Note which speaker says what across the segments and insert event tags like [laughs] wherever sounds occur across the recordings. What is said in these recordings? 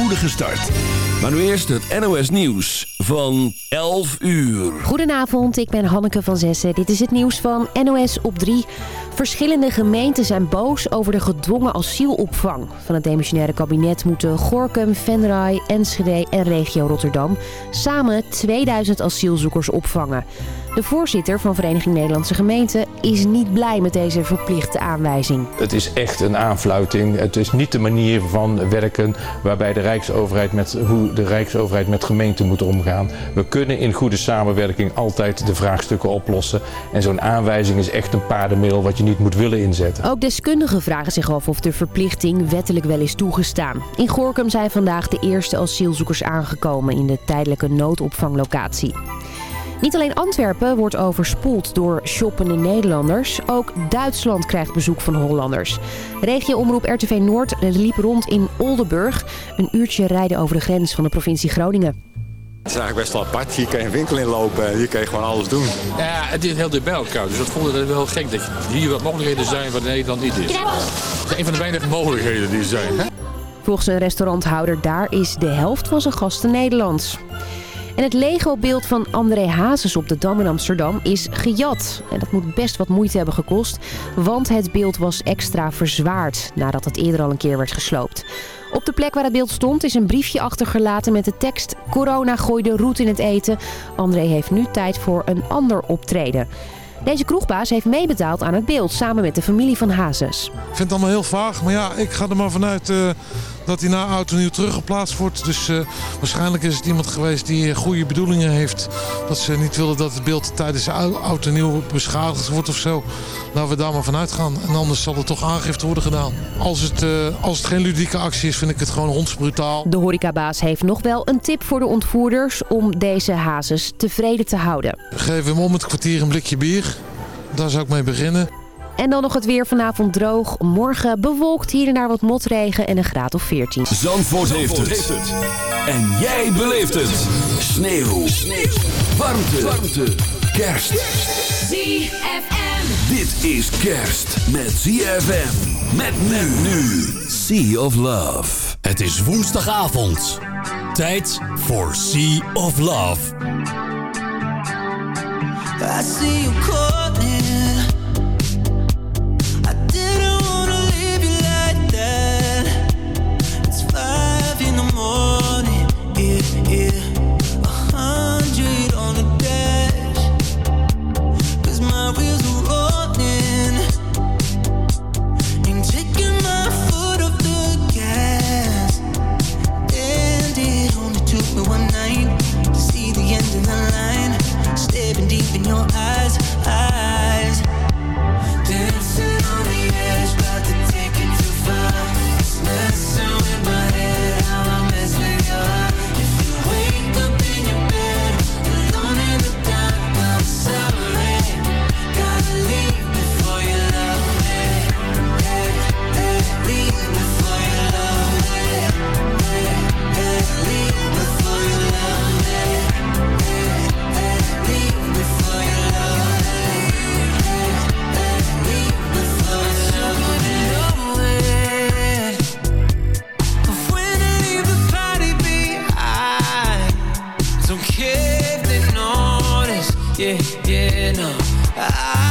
Speaker 1: spoedige start. Maar nu eerst het NOS Nieuws van 11 uur.
Speaker 2: Goedenavond, ik ben Hanneke van Zessen. Dit is het nieuws van NOS op 3. Verschillende gemeenten zijn boos over de gedwongen asielopvang. Van het demissionaire kabinet moeten Gorkum, Venray, Enschede en regio Rotterdam samen 2000 asielzoekers opvangen. De voorzitter van Vereniging Nederlandse Gemeenten is niet blij met deze verplichte aanwijzing.
Speaker 3: Het is echt een aanfluiting. Het is niet de manier van werken waarbij de Rijksoverheid met, hoe de Rijksoverheid met gemeenten moet omgaan. We kunnen in goede samenwerking altijd de vraagstukken oplossen. En zo'n aanwijzing is echt een paardenmiddel wat je niet moet willen inzetten.
Speaker 2: Ook deskundigen vragen zich af of de verplichting wettelijk wel is toegestaan. In Gorkum zijn vandaag de eerste asielzoekers aangekomen in de tijdelijke noodopvanglocatie. Niet alleen Antwerpen wordt overspoeld door shoppende Nederlanders. Ook Duitsland krijgt bezoek van Hollanders. Regioomroep RTV Noord liep rond in Oldenburg. Een uurtje rijden over de grens van de provincie Groningen.
Speaker 4: Het is eigenlijk best wel apart. Hier kan je een winkel inlopen. Hier kan je gewoon alles doen.
Speaker 5: Ja, het is heel dicht bij elkaar. Dus dat vond ik wel gek dat hier wat mogelijkheden zijn wat in Nederland niet is. Het is een van de weinige mogelijkheden die er zijn. Hè?
Speaker 2: Volgens een restauranthouder daar is de helft van zijn gasten Nederlands. En het Lego-beeld van André Hazes op de Dam in Amsterdam is gejat. En dat moet best wat moeite hebben gekost, want het beeld was extra verzwaard nadat het eerder al een keer werd gesloopt. Op de plek waar het beeld stond is een briefje achtergelaten met de tekst... Corona gooide roet in het eten. André heeft nu tijd voor een ander optreden. Deze kroegbaas heeft meebetaald aan het beeld, samen met de familie van Hazes.
Speaker 6: Ik vind het allemaal heel vaag, maar ja, ik ga er maar vanuit uh, dat hij na oud en nieuw teruggeplaatst wordt. Dus uh, waarschijnlijk is het iemand geweest die goede bedoelingen heeft. Dat ze niet willen dat het beeld tijdens oud en nieuw beschadigd wordt of zo. Laten we daar maar vanuit gaan. En anders zal er toch aangifte worden gedaan. Als het, uh, als het geen ludieke actie is, vind ik het gewoon hondsbrutaal.
Speaker 2: De horecabaas heeft nog wel een tip voor de ontvoerders om deze hazes tevreden te houden.
Speaker 6: Geef hem om het kwartier een blikje bier. Daar zou ik mee beginnen.
Speaker 2: En dan nog het weer vanavond droog. Morgen bewolkt hier en daar wat motregen en een graad of 14.
Speaker 1: Zandvoort, Zandvoort heeft, het. En jij beleeft het. Sneeuw. Sneeuw. Warmte. Warmte. Kerst.
Speaker 7: ZFM.
Speaker 1: Dit is kerst met ZFM. Met men nu. Sea of Love.
Speaker 8: Het is woensdagavond. Tijd voor Sea of Love.
Speaker 9: I see you calling. Yeah, yeah, no. I'll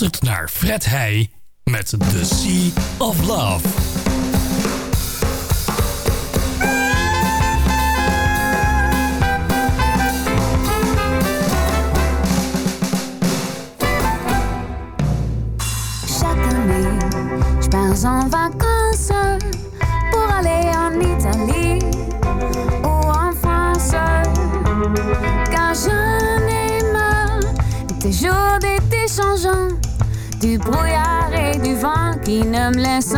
Speaker 8: luistert naar Fred Heij met The Sea of Love.
Speaker 7: Chaque année, je pars en vacances pour aller en Italie ou en France. Car j'en ai marre des jours d'été changeants, du brouillard et du vent qui ne me laissent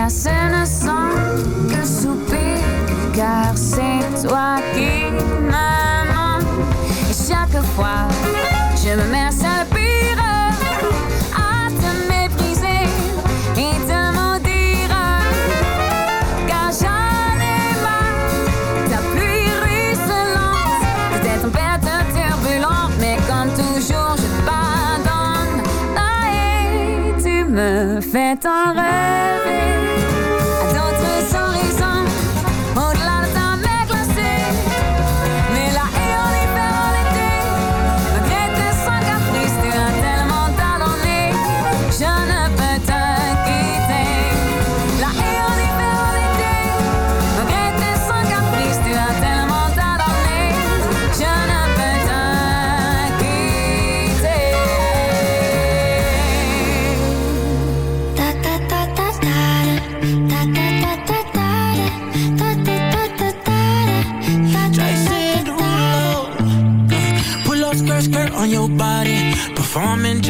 Speaker 10: I said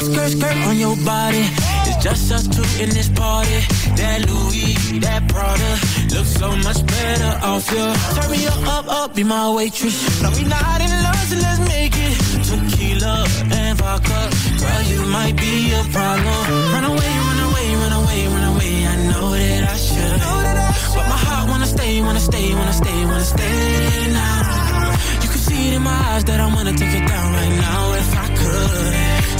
Speaker 10: skirt, skirt on your body. It's Just us two in this party. That Louis, that Prada, looks so much better off you. Turn me up, up, up, be my waitress. No, we not in love, so let's make it. Tequila and vodka, girl, you might be a problem. Run away, run away, run away, run away. I know that I should, but my heart wanna stay, wanna stay, wanna stay, wanna stay now. You can see it in my eyes that I wanna take it down right now if I could.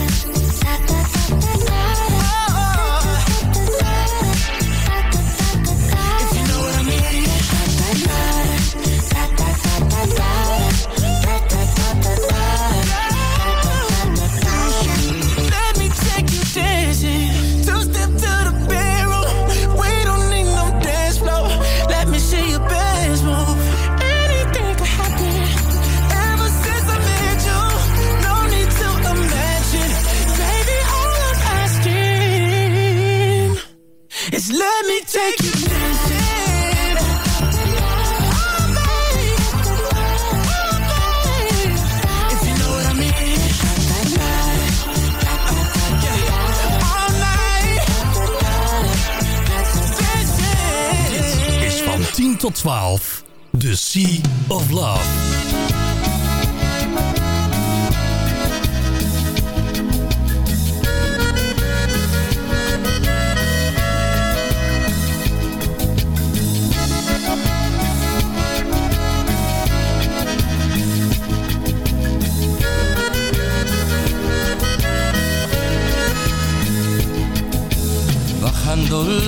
Speaker 8: 12. The Sea of Love.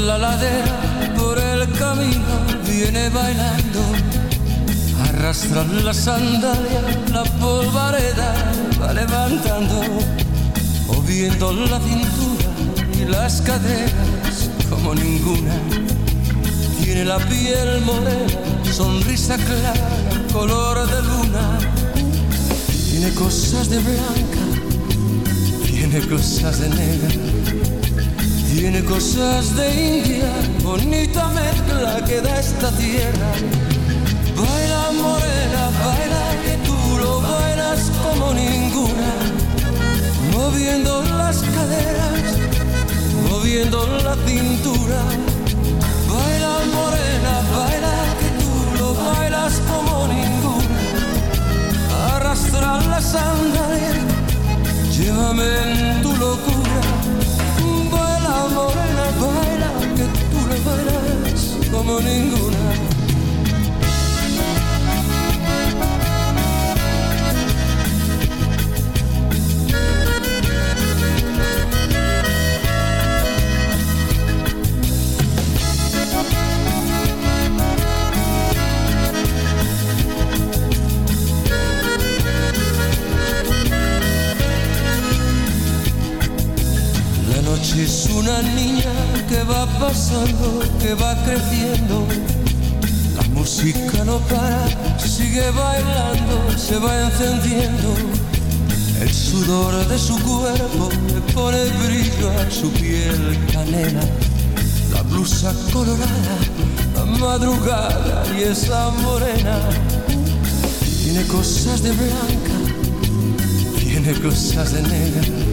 Speaker 11: La ladera viene bailando. Arrastra la sandalia, la polvareda va levantando. Moviendo la cintura y las caderas como ninguna. Tiene la piel morena, sonrisa clara, color de luna. Tiene cosas de blanca, tiene cosas de negra. Tiene cosas de India, bonita mezcla que da esta tierra. Baila morena, baila que tú lo bailas como ninguna. Moviendo las caderas, moviendo la cintura. Baila morena, baila que tú lo bailas como ninguna. Arrastra la sandalia, va pasando, que va creciendo. La música no para, sigue bailando, se va encendiendo. El sudor de su cuerpo le pone brillo a su piel canela. La blusa colorada, la madrugada y esa morena. Tiene cosas de blanca, tiene cosas de negra.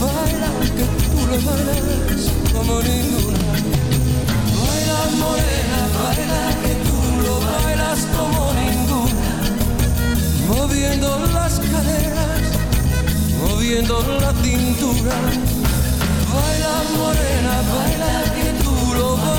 Speaker 11: Baila que tú lo bailas como ninguna. Baila morena, baila, que tú lo bailas como ninguna. Moviendo las caderas, moviendo la cintura. Baila morena, baila, que tú lo bailas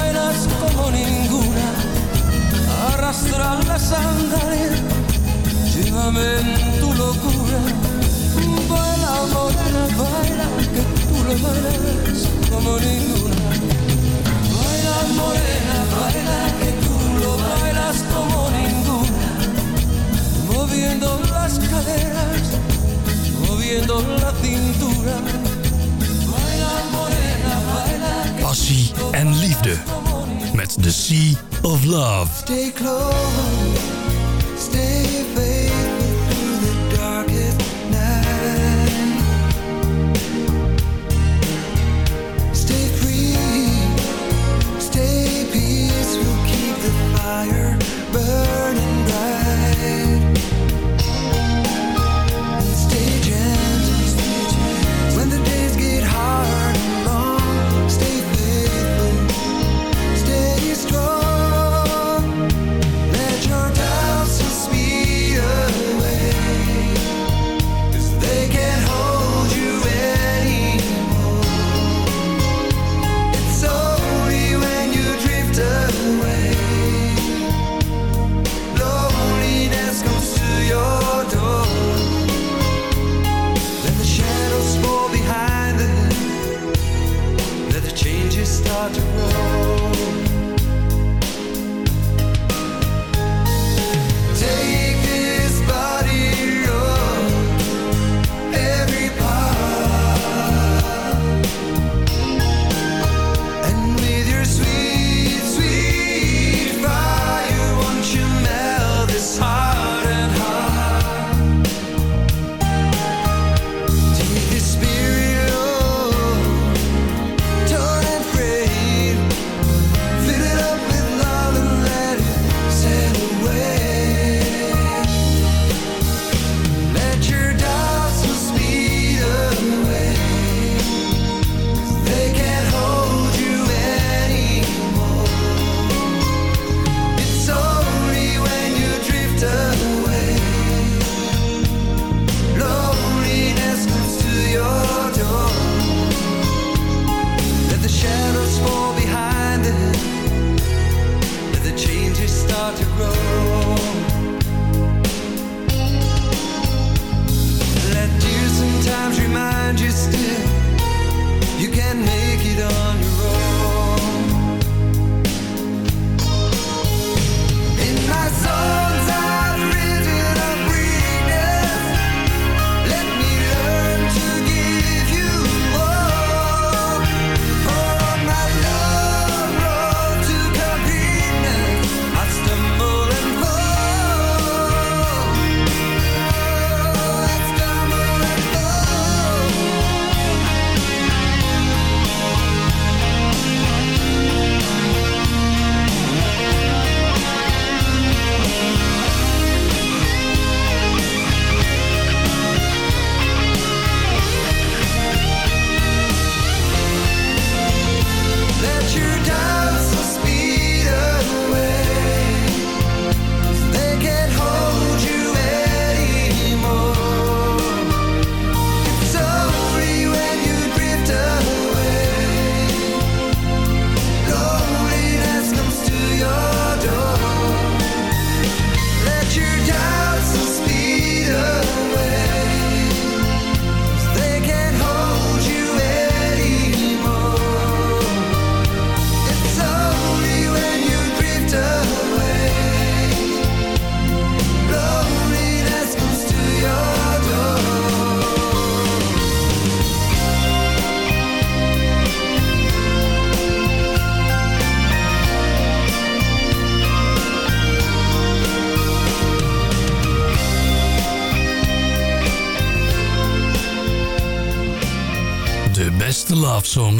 Speaker 12: Sea of Love.
Speaker 13: Stay close,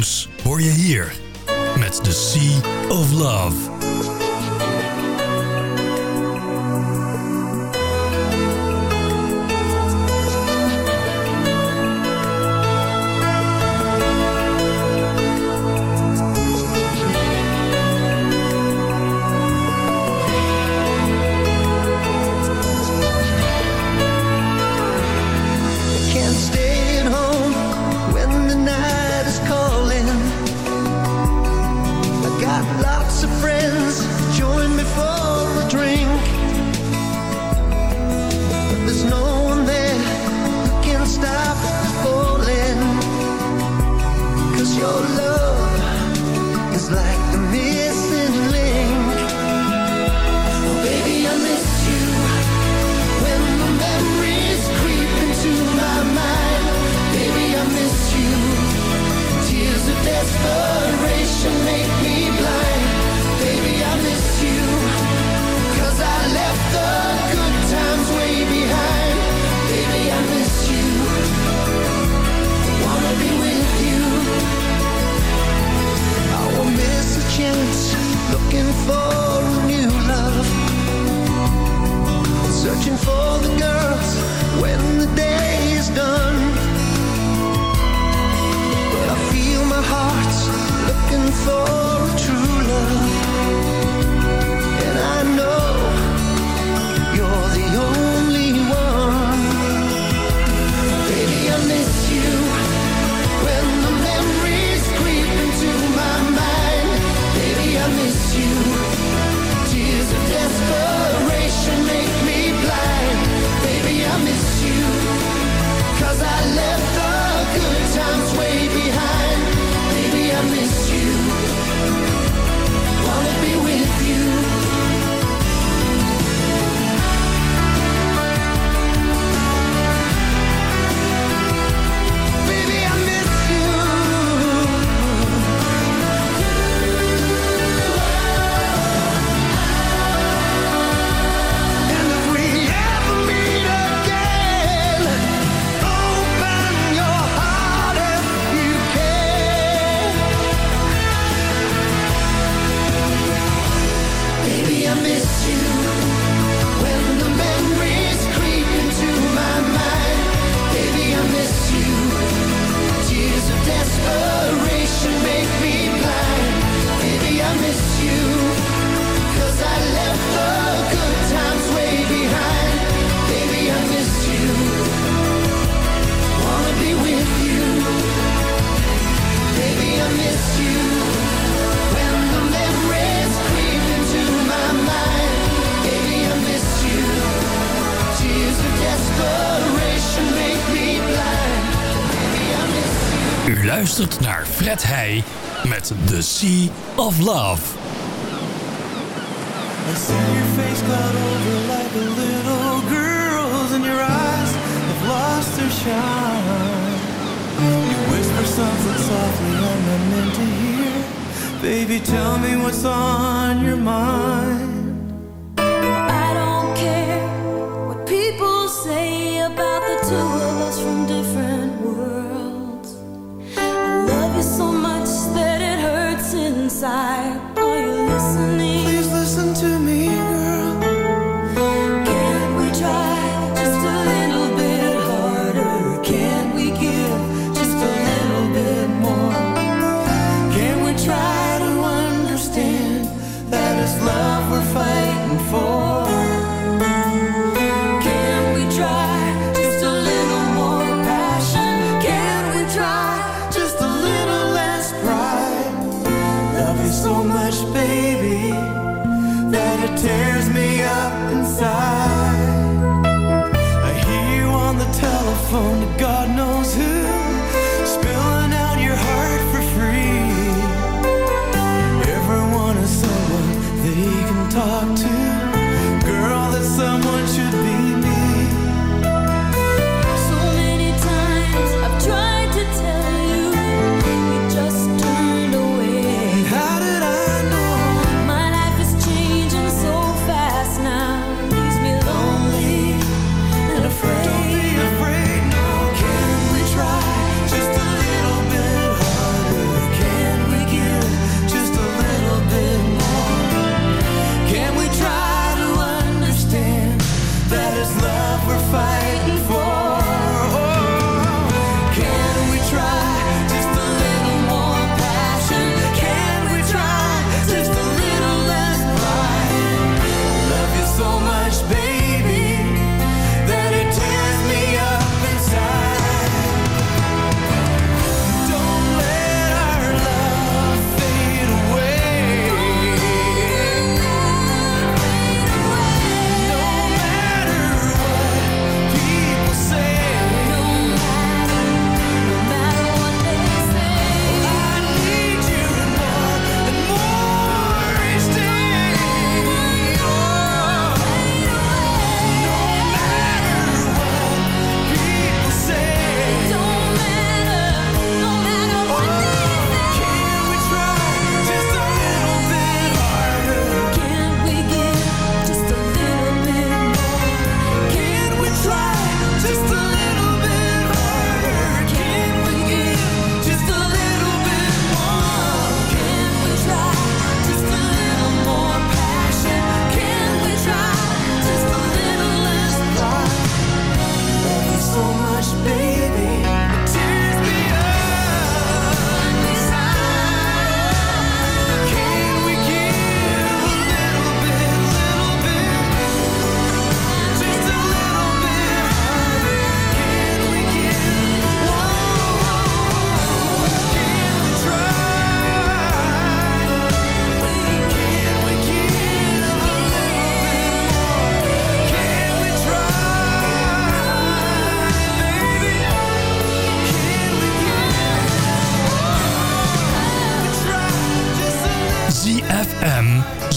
Speaker 13: Jones.
Speaker 8: luistert naar Fred Heij met The Sea of Love.
Speaker 10: I see your face cloud over like a little girl's And your eyes have lost their shine. You whisper something softly I'm meant to hear. Baby, tell me what's on your mind.
Speaker 13: I don't care what people say about the two of us from different I.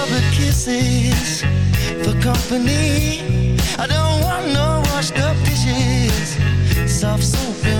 Speaker 8: covered kisses for company. I don't want no washed up dishes, soft soap.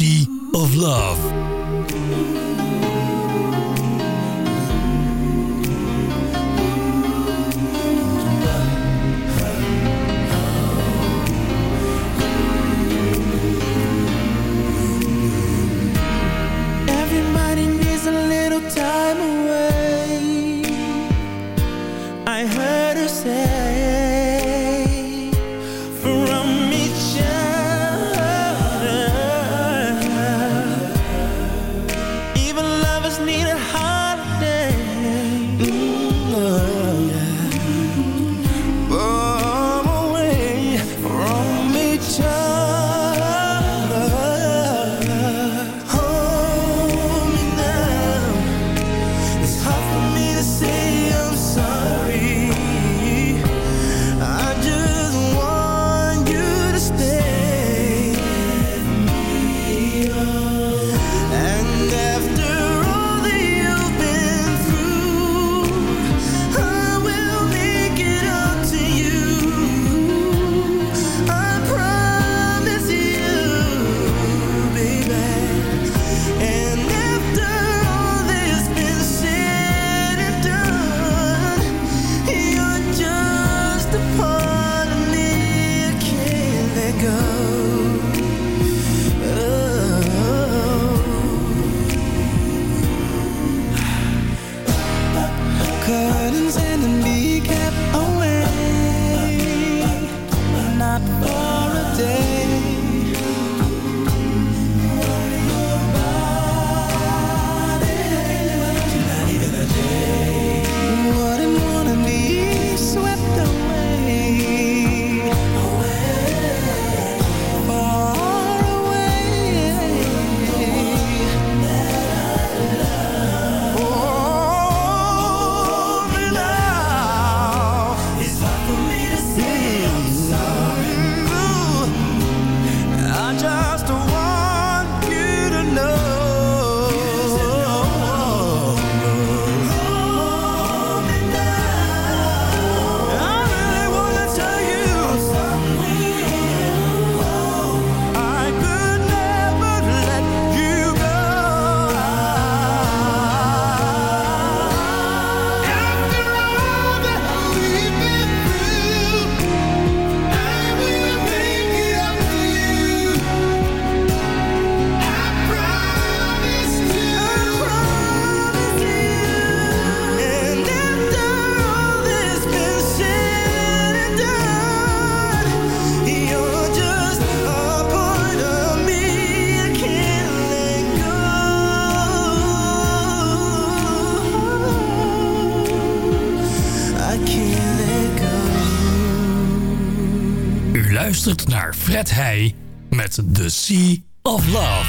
Speaker 13: Sea of Love.
Speaker 14: For a day.
Speaker 13: Naar Fred Heij met The Sea of Love.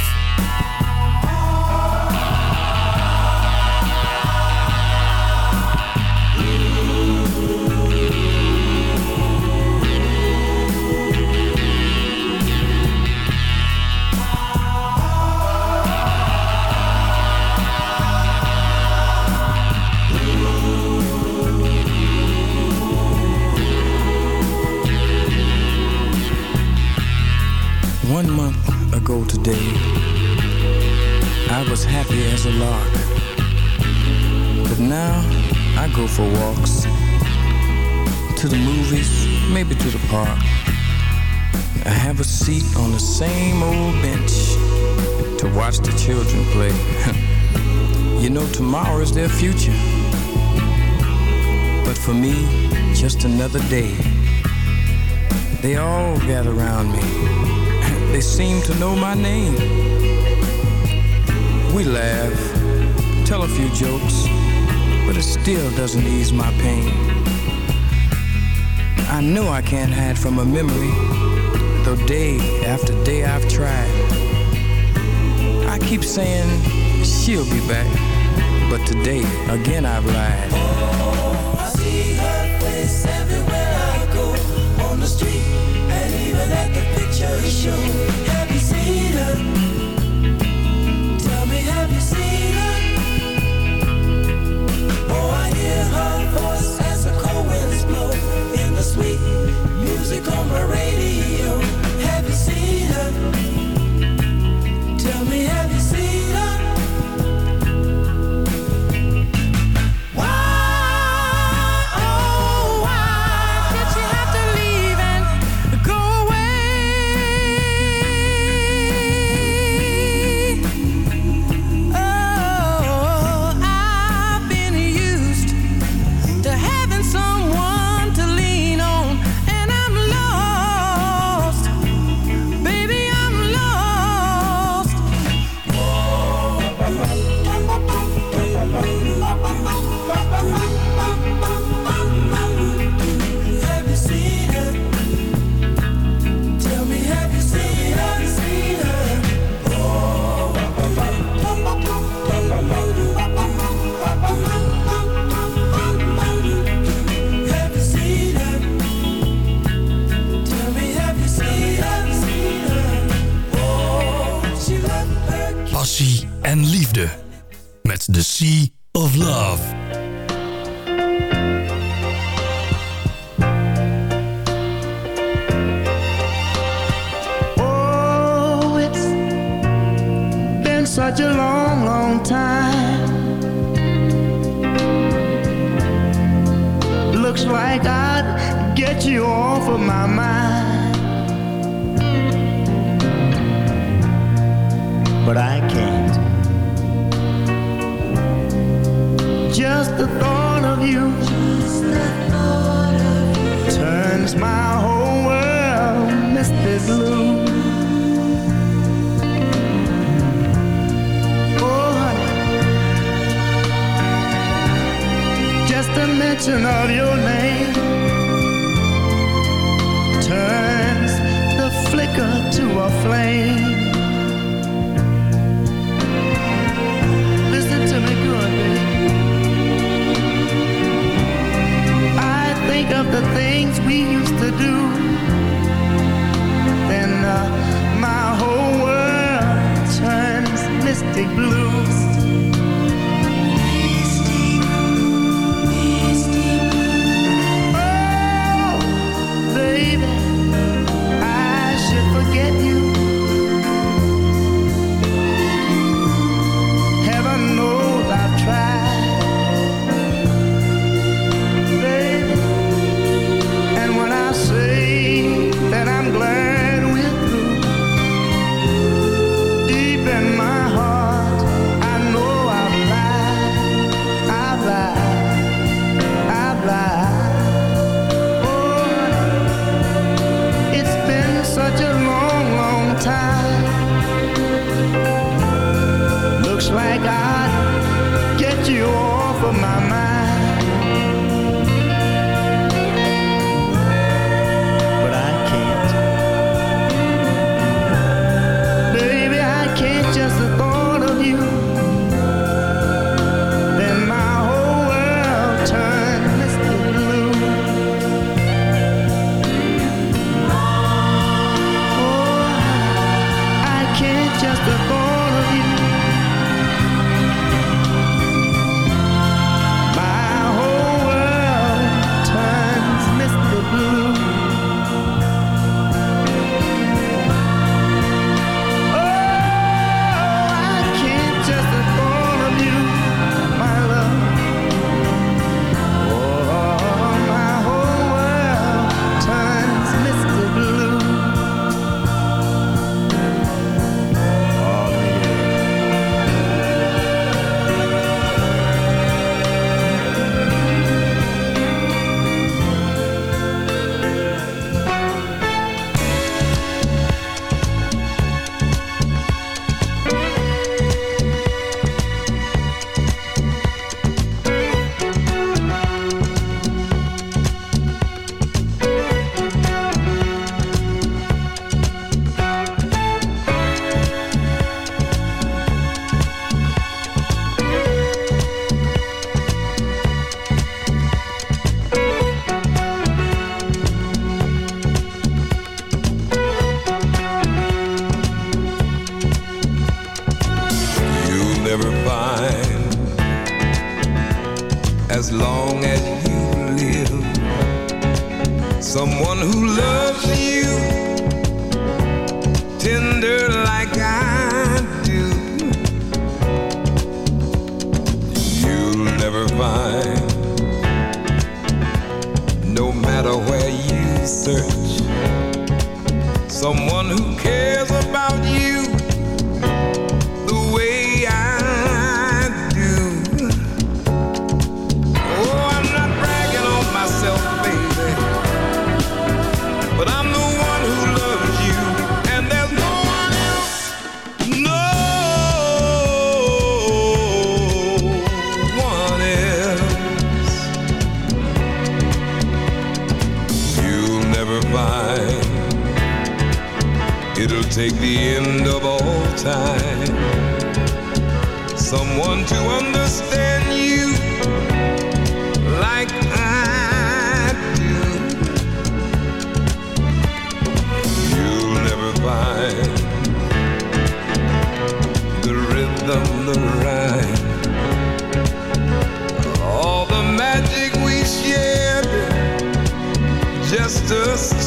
Speaker 14: Happy as a lark. But now I go for walks to the movies, maybe to the park. I have a seat on the same old bench to watch the children play. [laughs] you know, tomorrow is their future. But for me, just another day. They all gather around me. [laughs] They seem to know my name. We laugh, tell a few jokes, but it still doesn't ease my pain. I know I can't hide from a memory, though day after day I've tried. I keep saying she'll be back, but today again I've lied.
Speaker 15: Oh, I see her face everywhere I go on the street and even at the picture show. Have you seen her? hear her voice as the cold winds blow in the sweet music on radio. Have you seen her?
Speaker 16: Tell me, have you seen her?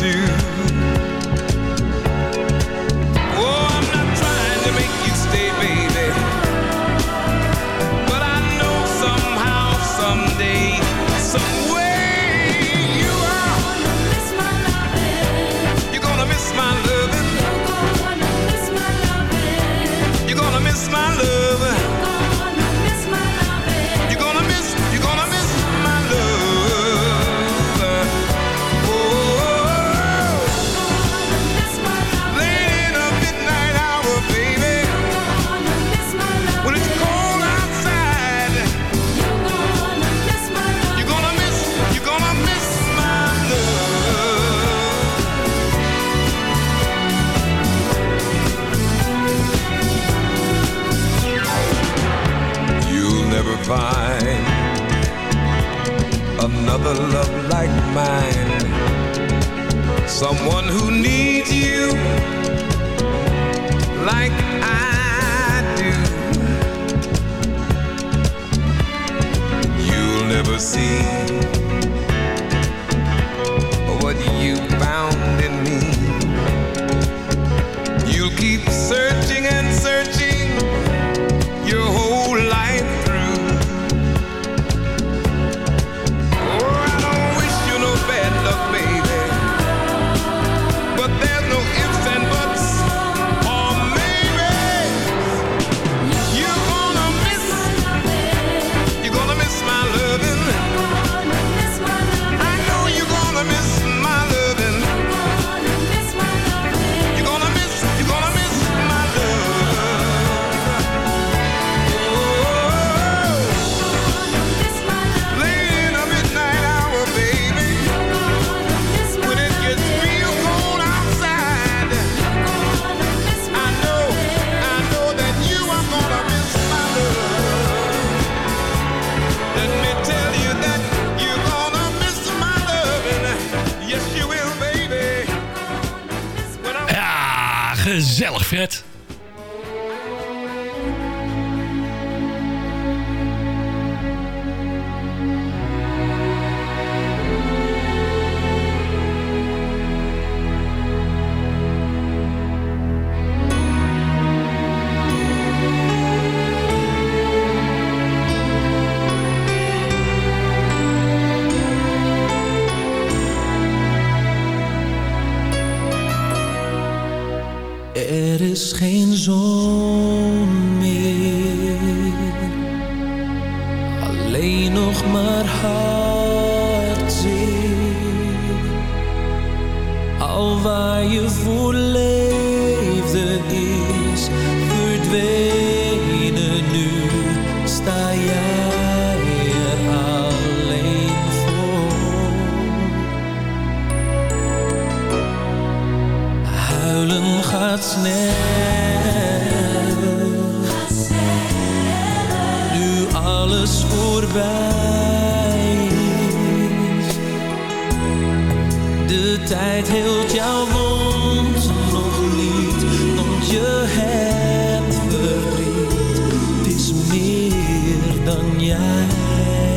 Speaker 16: you.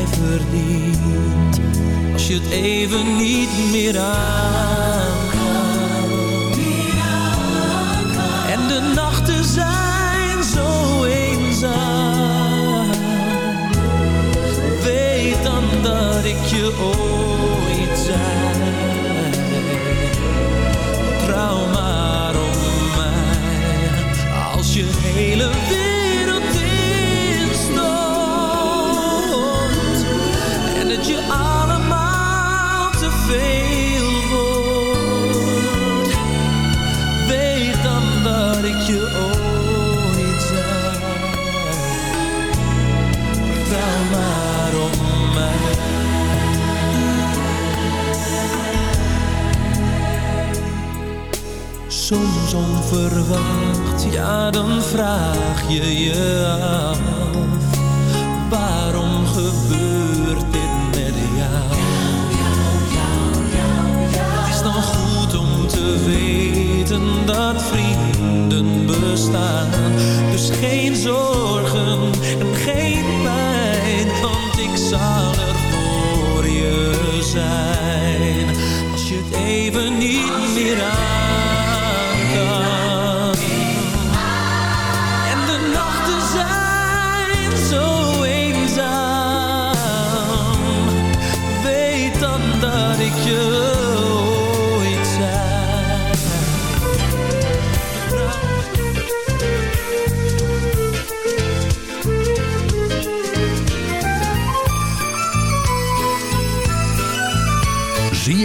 Speaker 11: verdient. Als je het even niet meer aankan En de nachten zijn zo eenzaam. Weet dan dat ik je ook soms onverwacht, ja dan vraag je je af Waarom gebeurt dit met jou? Het is dan goed om te weten dat vrienden bestaan. Dus geen zorgen en geen pijn, want ik zal er voor je zijn. Als je het even niet meer aan